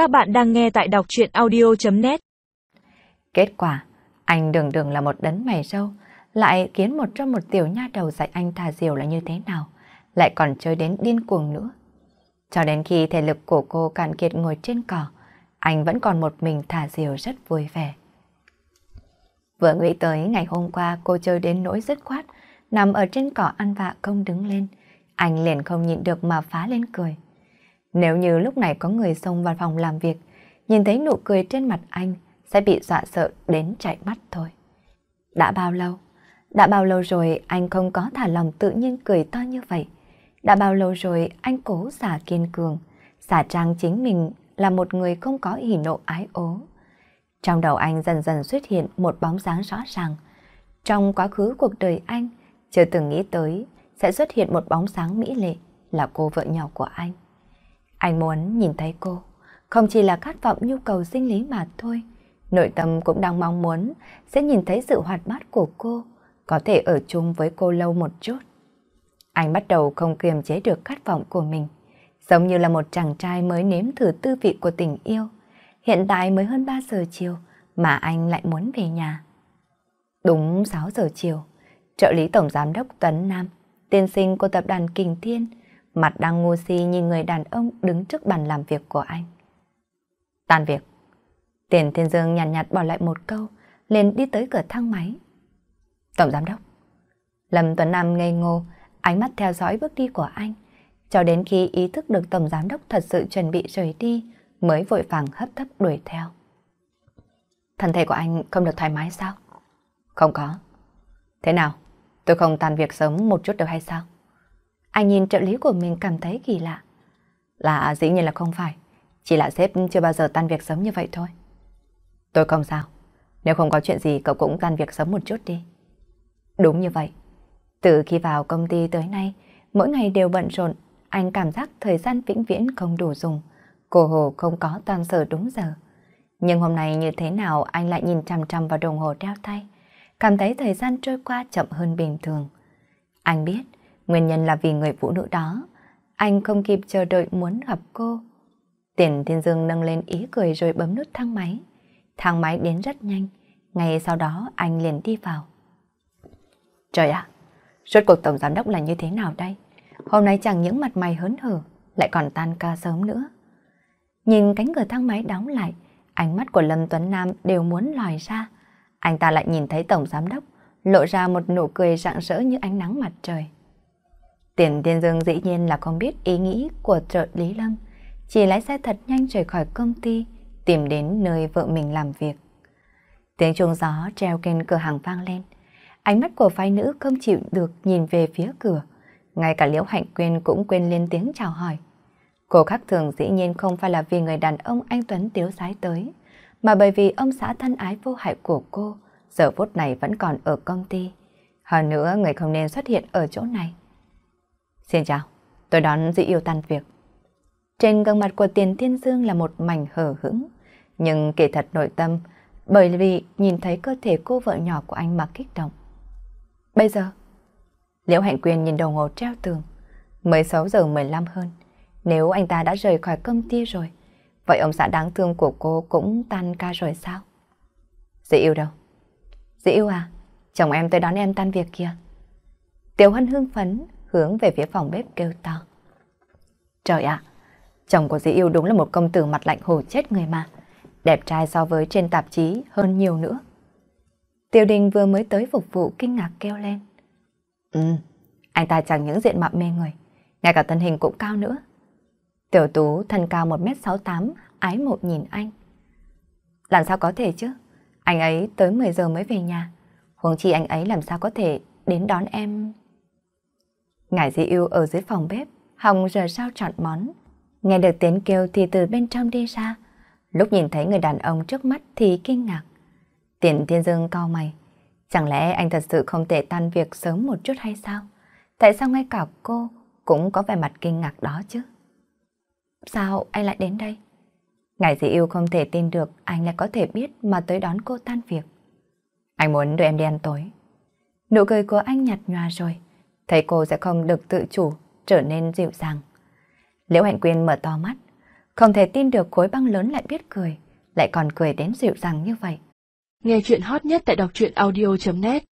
Các bạn đang nghe tại đọc chuyện audio.net Kết quả, anh đường đường là một đấng mày râu, lại kiến một trong một tiểu nha đầu dạy anh thả diều là như thế nào, lại còn chơi đến điên cuồng nữa. Cho đến khi thể lực của cô cạn kiệt ngồi trên cỏ, anh vẫn còn một mình thả diều rất vui vẻ. Vừa nghĩ tới ngày hôm qua cô chơi đến nỗi dứt khoát, nằm ở trên cỏ ăn vạ không đứng lên, anh liền không nhịn được mà phá lên cười. Nếu như lúc này có người xông vào phòng làm việc, nhìn thấy nụ cười trên mặt anh, sẽ bị dọa sợ đến chạy mắt thôi. Đã bao lâu? Đã bao lâu rồi anh không có thả lòng tự nhiên cười to như vậy? Đã bao lâu rồi anh cố giả kiên cường, giả trang chính mình là một người không có hỉ nộ ái ố. Trong đầu anh dần dần xuất hiện một bóng dáng rõ ràng. Trong quá khứ cuộc đời anh, chưa từng nghĩ tới sẽ xuất hiện một bóng sáng mỹ lệ là cô vợ nhỏ của anh. Anh muốn nhìn thấy cô, không chỉ là khát vọng nhu cầu sinh lý mà thôi. Nội tâm cũng đang mong muốn sẽ nhìn thấy sự hoạt bát của cô, có thể ở chung với cô lâu một chút. Anh bắt đầu không kiềm chế được khát vọng của mình, giống như là một chàng trai mới nếm thử tư vị của tình yêu. Hiện tại mới hơn 3 giờ chiều mà anh lại muốn về nhà. Đúng 6 giờ chiều, trợ lý tổng giám đốc Tuấn Nam, tiên sinh của tập đoàn Kình Thiên, mặt đang ngu si nhìn người đàn ông đứng trước bàn làm việc của anh. Tan việc. Tiền Thiên Dương nhàn nhạt, nhạt bỏ lại một câu, liền đi tới cửa thang máy. Tổng giám đốc. Lâm Tuấn Nam ngây ngô, ánh mắt theo dõi bước đi của anh, cho đến khi ý thức được tổng giám đốc thật sự chuẩn bị rời đi, mới vội vàng hấp tấp đuổi theo. Thân thể của anh không được thoải mái sao? Không có. Thế nào? Tôi không tan việc sớm một chút được hay sao? Anh nhìn trợ lý của mình cảm thấy kỳ lạ. Là dĩ nhiên là không phải. Chỉ là sếp chưa bao giờ tan việc sớm như vậy thôi. Tôi không sao. Nếu không có chuyện gì cậu cũng tan việc sớm một chút đi. Đúng như vậy. Từ khi vào công ty tới nay, mỗi ngày đều bận rộn, anh cảm giác thời gian vĩnh viễn không đủ dùng. Cô Hồ không có tan sở đúng giờ. Nhưng hôm nay như thế nào anh lại nhìn chằm chằm vào đồng hồ đeo tay, cảm thấy thời gian trôi qua chậm hơn bình thường. Anh biết, nguyên nhân là vì người phụ nữ đó, anh không kịp chờ đợi muốn gặp cô. Tiền Thiên Dương nâng lên ý cười rồi bấm nút thang máy. Thang máy đến rất nhanh, ngay sau đó anh liền đi vào. Trời ạ, rốt cuộc tổng giám đốc là như thế nào đây? Hôm nay chẳng những mặt mày hớn hở, lại còn tan ca sớm nữa. Nhìn cánh cửa thang máy đóng lại, ánh mắt của Lâm Tuấn Nam đều muốn lòi ra. Anh ta lại nhìn thấy tổng giám đốc, lộ ra một nụ cười rạng rỡ như ánh nắng mặt trời. Tiền Thiên Dương dĩ nhiên là không biết ý nghĩ của trợ lý Lâm, chỉ lái xe thật nhanh rời khỏi công ty, tìm đến nơi vợ mình làm việc. Tiếng chuông gió treo trên cửa hàng vang lên. Ánh mắt của phái nữ không chịu được nhìn về phía cửa. Ngay cả Liễu Hạnh Quyên cũng quên lên tiếng chào hỏi. Cô khác thường dĩ nhiên không phải là vì người đàn ông anh Tuấn tiếu sái tới, mà bởi vì ông xã thân ái vô hại của cô giờ phút này vẫn còn ở công ty. Hơn nữa người không nên xuất hiện ở chỗ này. Xin chào, tôi đón dị yêu tan việc. Trên gương mặt của Tiền Thiên Dương là một mảnh hờ hững, nhưng kỳ thật nội tâm bởi vì nhìn thấy cơ thể cô vợ nhỏ của anh mà kích động. Bây giờ, Liễu Hạnh Quyền nhìn đồng hồ treo tường, 16 giờ 15 hơn. Nếu anh ta đã rời khỏi công ty rồi, vậy ông xã đáng thương của cô cũng tan ca rồi sao? Dĩ yêu đâu? Dĩ yêu à, chồng em tới đón em tan việc kìa. Tiểu Hân hưng phấn, hướng về phía phòng bếp kêu to. Trời ạ, chồng của dĩ yêu đúng là một công tử mặt lạnh hồ chết người mà. Đẹp trai so với trên tạp chí hơn nhiều nữa. Tiểu đình vừa mới tới phục vụ kinh ngạc kêu lên. Ừ, anh ta chẳng những diện mạo mê người, ngay cả thân hình cũng cao nữa. Tiểu tú thân cao 1m68, ái mộ nhìn anh. Làm sao có thể chứ? Anh ấy tới 10 giờ mới về nhà. Huống chi anh ấy làm sao có thể đến đón em ngài di yêu ở dưới phòng bếp, Hồng giờ sao chọn món. Nghe được tiếng kêu thì từ bên trong đi ra. Lúc nhìn thấy người đàn ông trước mắt thì kinh ngạc. Tiền Thiên Dương cau mày. Chẳng lẽ anh thật sự không thể tan việc sớm một chút hay sao? Tại sao ngay cả cô cũng có vẻ mặt kinh ngạc đó chứ? Sao anh lại đến đây? Ngài dị yêu không thể tin được anh lại có thể biết mà tới đón cô tan việc. Anh muốn đưa em đi ăn tối. Nụ cười của anh nhạt nhòa rồi. Thấy cô sẽ không được tự chủ, trở nên dịu dàng. Liễu Hạnh Quyên mở to mắt. Không thể tin được khối băng lớn lại biết cười, lại còn cười đến dịu dàng như vậy. Nghe chuyện hot nhất tại đọc truyện audio.net